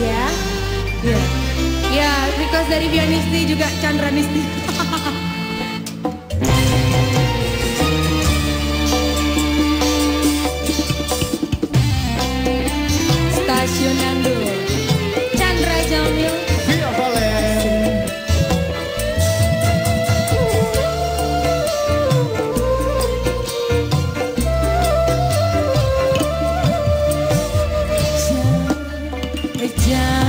ya. Ya, yeah. ya request dari Bianisti juga Chandra Nisti. 家。